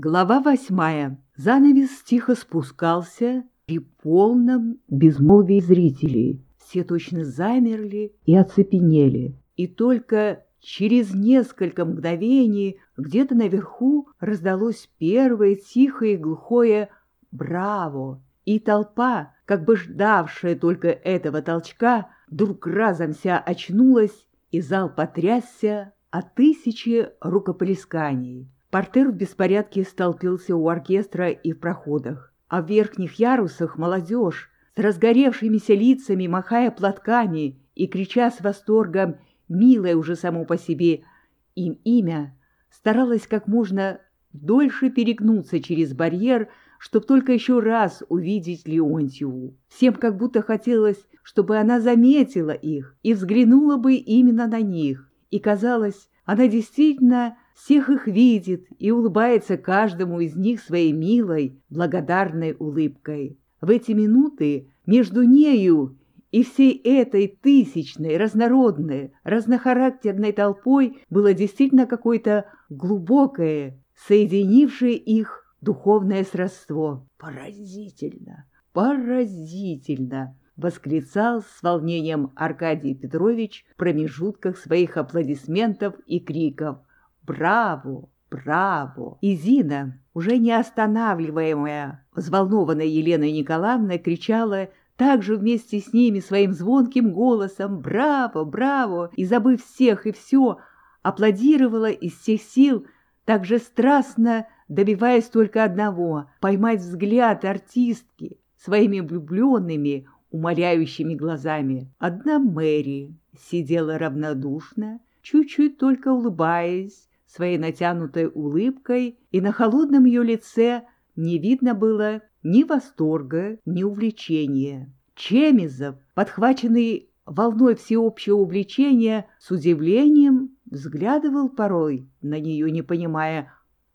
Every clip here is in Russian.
Глава восьмая. Занавес тихо спускался при полном безмолвии зрителей. Все точно замерли и оцепенели. И только через несколько мгновений где-то наверху раздалось первое тихое и глухое «Браво!» И толпа, как бы ждавшая только этого толчка, вдруг разом вся очнулась, и зал потрясся от тысячи рукоплесканий. Портер в беспорядке столпился у оркестра и в проходах, а в верхних ярусах молодежь с разгоревшимися лицами, махая платками и крича с восторгом «милое уже само по себе» им имя, старалась как можно дольше перегнуться через барьер, чтобы только еще раз увидеть Леонтьеву. Всем как будто хотелось, чтобы она заметила их и взглянула бы именно на них. И казалось, она действительно всех их видит и улыбается каждому из них своей милой, благодарной улыбкой. В эти минуты между нею и всей этой тысячной, разнородной, разнохарактерной толпой было действительно какое-то глубокое, соединившее их духовное сродство. Поразительно, поразительно! восклицал с волнением Аркадий Петрович в промежутках своих аплодисментов и криков. «Браво! Браво!» И Зина, уже не останавливаемая, взволнованная Еленой Николаевной, кричала также вместе с ними своим звонким голосом «Браво! Браво!» и, забыв всех и все, аплодировала из всех сил, так же страстно добиваясь только одного — поймать взгляд артистки своими влюбленными, умоляющими глазами. Одна Мэри сидела равнодушно, чуть-чуть только улыбаясь, своей натянутой улыбкой, и на холодном ее лице не видно было ни восторга, ни увлечения. Чемизов, подхваченный волной всеобщего увлечения, с удивлением взглядывал порой на нее, не понимая,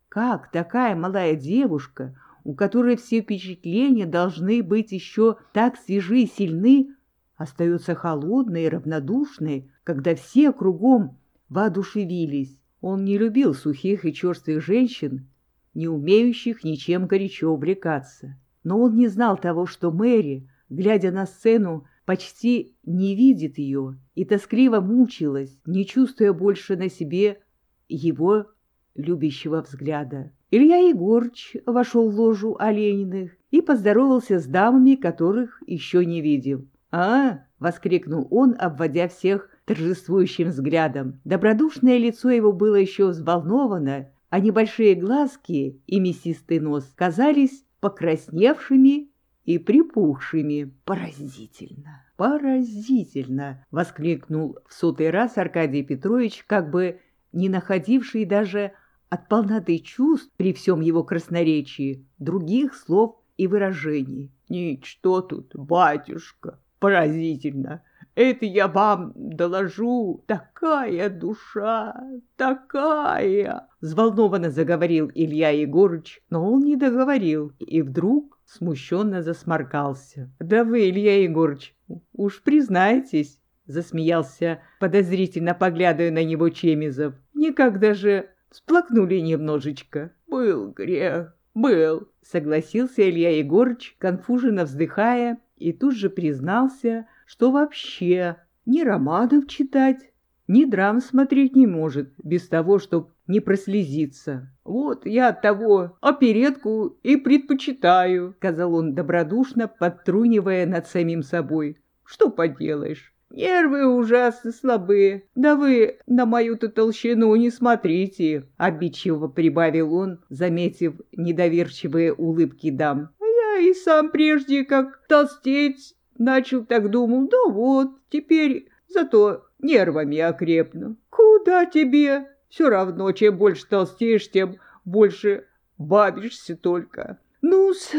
как такая малая девушка у которой все впечатления должны быть еще так свежи и сильны, остается холодной и равнодушной, когда все кругом воодушевились. Он не любил сухих и черствых женщин, не умеющих ничем горячо увлекаться. Но он не знал того, что Мэри, глядя на сцену, почти не видит ее и тоскливо мучилась, не чувствуя больше на себе его любящего взгляда. Илья Егорыч вошел в ложу Олениных и поздоровался с дамами, которых еще не видел. «А!» — воскликнул он, обводя всех торжествующим взглядом. Добродушное лицо его было еще взволновано, а небольшие глазки и мясистый нос казались покрасневшими и припухшими. «Поразительно! Поразительно!» — воскликнул в сотый раз Аркадий Петрович, как бы не находивший даже от полноты чувств при всем его красноречии, других слов и выражений. «Ничто тут, батюшка, поразительно! Это я вам доложу! Такая душа, такая!» Взволнованно заговорил Илья Егорыч, но он не договорил и вдруг смущенно засморкался. «Да вы, Илья Егорыч, уж признайтесь!» Засмеялся, подозрительно поглядывая на него Чемизов. «Никогда же Сплакнули немножечко. Был грех, был, согласился Илья Егорыч, конфуженно вздыхая, и тут же признался, что вообще ни романов читать, ни драм смотреть не может, без того, чтоб не прослезиться. «Вот я от того оперетку и предпочитаю», — сказал он добродушно, подтрунивая над самим собой. «Что поделаешь? Нервы ужасно слабые. Да вы на мою-то толщину не смотрите, — обидчиво прибавил он, заметив недоверчивые улыбки дам. Я и сам прежде как толстеть начал, так думал, да вот, теперь зато нервами окрепну. Куда тебе? Все равно, чем больше толстеешь, тем больше бабишься только. Ну-с,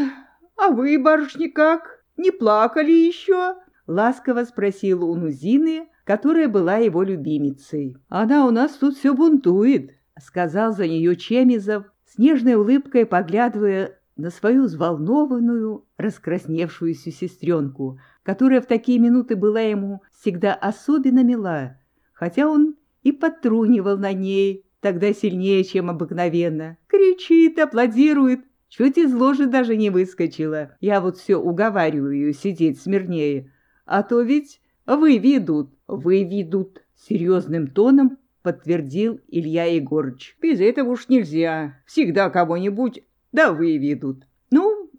а вы, барышни, как? Не плакали еще?» — ласково спросил он у Зины, которая была его любимицей. «Она у нас тут все бунтует», — сказал за нее Чемизов, с нежной улыбкой поглядывая на свою взволнованную, раскрасневшуюся сестренку, которая в такие минуты была ему всегда особенно мила, хотя он и подтрунивал на ней, тогда сильнее, чем обыкновенно. Кричит, аплодирует, чуть из ложи даже не выскочила. Я вот все уговариваю сидеть смирнее, а то ведь выведут, выведут. Серьезным тоном подтвердил Илья Егорыч. Без этого уж нельзя. Всегда кого-нибудь да выведут.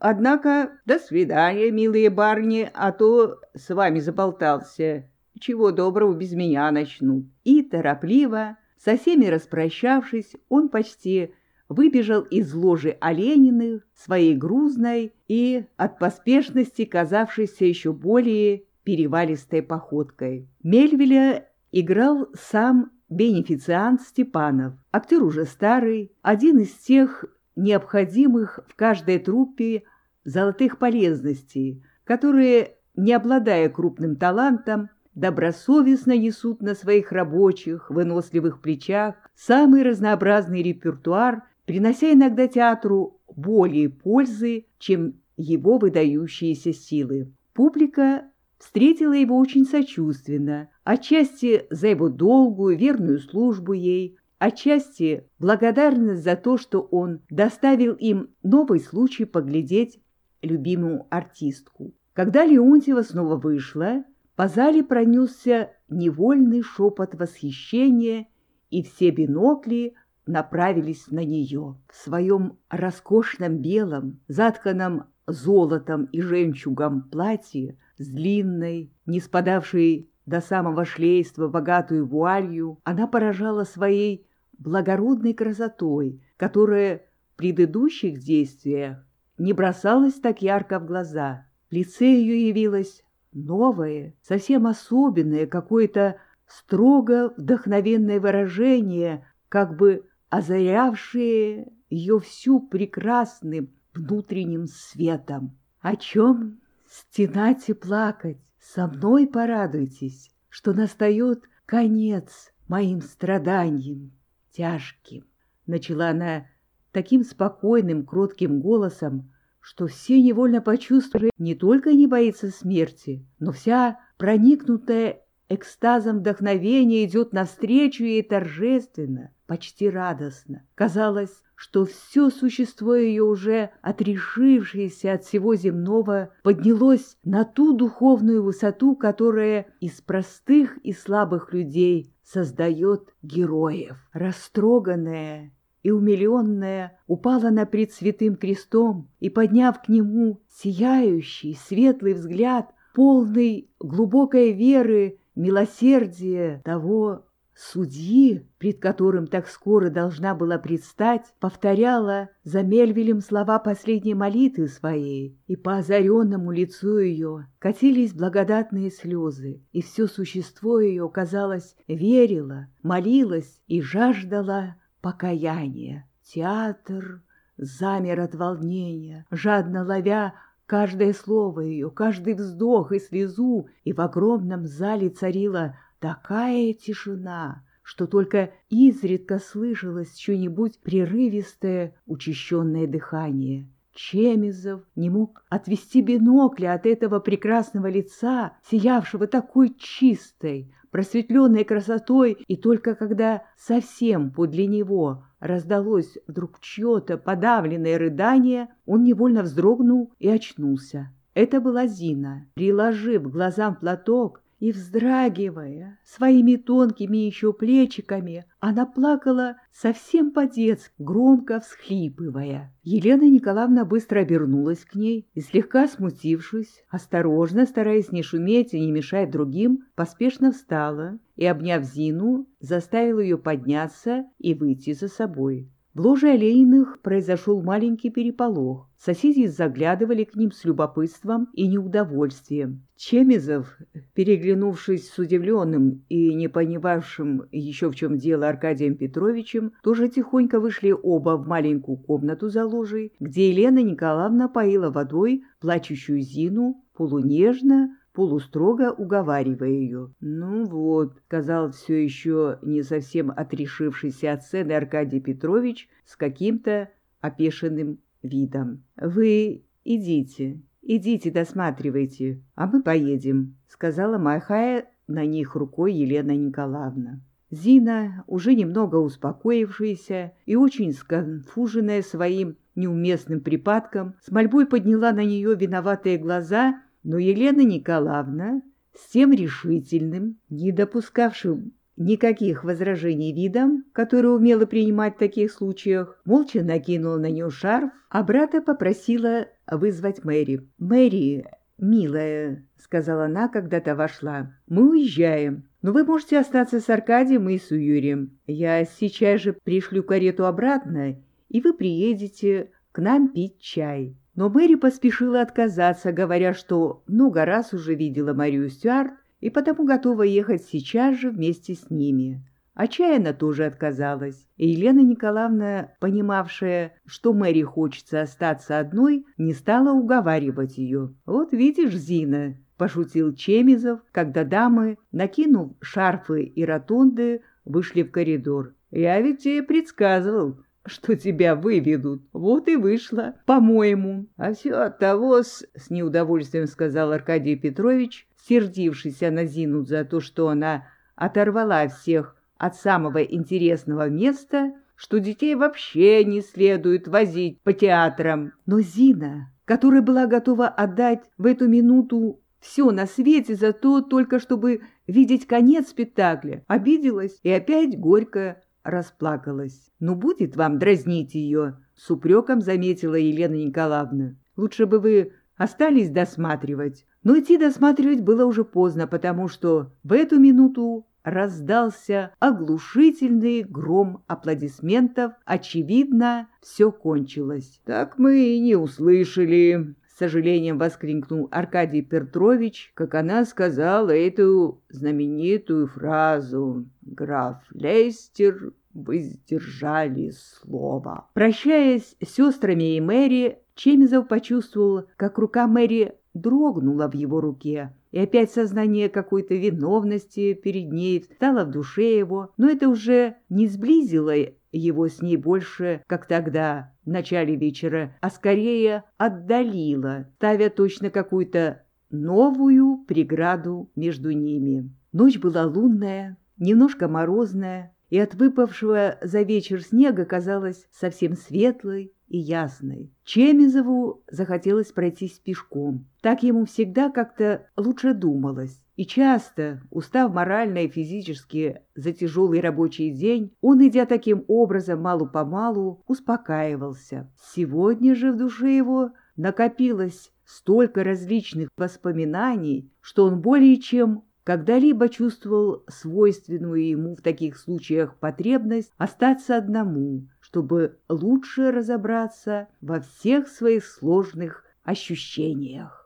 Однако, до свидания, милые барни, а то с вами заболтался. Чего доброго без меня начнут. И торопливо, со всеми распрощавшись, он почти выбежал из ложи Олениных своей грузной и от поспешности казавшейся еще более перевалистой походкой. Мельвеля играл сам бенефициант Степанов, актер уже старый, один из тех необходимых в каждой труппе золотых полезностей, которые, не обладая крупным талантом, добросовестно несут на своих рабочих, выносливых плечах самый разнообразный репертуар, принося иногда театру более пользы, чем его выдающиеся силы. Публика встретила его очень сочувственно, отчасти за его долгую, верную службу ей, отчасти благодарность за то, что он доставил им новый случай поглядеть любимую артистку. Когда Леонтьева снова вышла, по зале пронесся невольный шепот восхищения, и все бинокли направились на нее. В своем роскошном белом, затканном золотом и жемчугом платье с длинной, не спадавшей до самого шлейства богатую вуалью, она поражала своей благородной красотой, которая в предыдущих действиях не бросалась так ярко в глаза. В лице ее явилось новое, совсем особенное, какое-то строго вдохновенное выражение, как бы озарявшее ее всю прекрасным внутренним светом. О чем стенать и плакать? Со мной порадуйтесь, что настает конец моим страданиям тяжким. Начала она таким спокойным, кротким голосом, что все невольно почувствовали, не только не боится смерти, но вся проникнутая экстазом вдохновения идет навстречу ей торжественно, почти радостно. Казалось, что все существо ее уже, отрешившееся от всего земного, поднялось на ту духовную высоту, которая из простых и слабых людей создает героев. Растроганная и умиленная упала на пред святым крестом и, подняв к нему сияющий, светлый взгляд, полный глубокой веры, милосердия того судьи, пред которым так скоро должна была предстать, повторяла за Мельвилем слова последней молитвы своей, и по озаренному лицу ее катились благодатные слезы, и все существо ее, казалось, верило, молилось и жаждало покаяния. Театр замер от волнения, жадно ловя каждое слово ее, каждый вздох и слезу, и в огромном зале царила Такая тишина, что только изредка слышалось что-нибудь прерывистое, учащенное дыхание. Чемизов не мог отвести бинокля от этого прекрасного лица, сиявшего такой чистой, просветленной красотой, и только когда совсем подле него раздалось вдруг чье-то подавленное рыдание, он невольно вздрогнул и очнулся. Это была Зина. Приложив глазам платок, и, вздрагивая своими тонкими еще плечиками, она плакала совсем по-детски, громко всхлипывая. Елена Николаевна быстро обернулась к ней и, слегка смутившись, осторожно, стараясь не шуметь и не мешать другим, поспешно встала и, обняв Зину, заставила ее подняться и выйти за собой. В ложе Олейных произошел маленький переполох. Соседи заглядывали к ним с любопытством и неудовольствием. Чемизов, переглянувшись с удивленным и не понимавшим еще в чем дело Аркадием Петровичем, тоже тихонько вышли оба в маленькую комнату за ложей, где Елена Николаевна поила водой плачущую Зину, полунежно, полустрого уговаривая ее. «Ну вот», — сказал все еще не совсем отрешившийся от сцены Аркадий Петрович с каким-то опешенным видом. «Вы идите, идите, досматривайте, а мы поедем», — сказала, махая на них рукой Елена Николаевна. Зина, уже немного успокоившаяся и очень сконфуженная своим неуместным припадком, с мольбой подняла на нее виноватые глаза, но Елена Николаевна с тем решительным, не допускавшим никаких возражений видом, который умела принимать в таких случаях, молча накинула на нее шарф, а брата попросила вызвать Мэри. «Мэри, милая», — сказала она, когда та вошла, — «мы уезжаем, но вы можете остаться с Аркадием и с Юрием. Я сейчас же пришлю карету обратно, и вы приедете к нам пить чай». Но Мэри поспешила отказаться, говоря, что много раз уже видела Марию Стюарт и потому готова ехать сейчас же вместе с ними. Отчаянно тоже отказалась, и Елена Николаевна, понимавшая, что Мэри хочется остаться одной, не стала уговаривать ее. «Вот видишь, Зина», — пошутил Чемизов, когда дамы, накинув шарфы и ротонды, вышли в коридор. «Я ведь тебе предсказывал, что тебя выведут. Вот и вышло, по-моему. А все от того, с, с неудовольствием сказал Аркадий Петрович, сердившийся на Зину за то, что она оторвала всех от самого интересного места, что детей вообще не следует возить по театрам. Но Зина, которая была готова отдать в эту минуту все на свете за то, только чтобы видеть конец спектакля, обиделась и опять горько расплакалась. «Ну, будет вам дразнить ее!» — с упреком заметила Елена Николаевна. «Лучше бы вы остались досматривать». Но идти досматривать было уже поздно, потому что в эту минуту раздался оглушительный гром аплодисментов. Очевидно, все кончилось. «Так мы и не услышали», — сожалением воскликнул Аркадий Петрович, как она сказала эту знаменитую фразу «Граф Лейстер, вы сдержали слово». Прощаясь с сестрами и Мэри, Чемизов почувствовал, как рука Мэри дрогнула в его руке, и опять сознание какой-то виновности перед ней встало в душе его, но это уже не сблизило его с ней больше, как тогда, в начале вечера, а скорее отдалило, ставя точно какую-то новую преграду между ними. Ночь была лунная, немножко морозная, и от выпавшего за вечер снега казалась совсем светлой и ясной. Чемизову захотелось пройтись пешком. Так ему всегда как-то лучше думалось. И часто, устав морально и физически за тяжелый рабочий день, он, идя таким образом малу-помалу, успокаивался. Сегодня же в душе его накопилось столько различных воспоминаний, что он более чем когда-либо чувствовал свойственную ему в таких случаях потребность остаться одному, чтобы лучше разобраться во всех своих сложных ощущениях.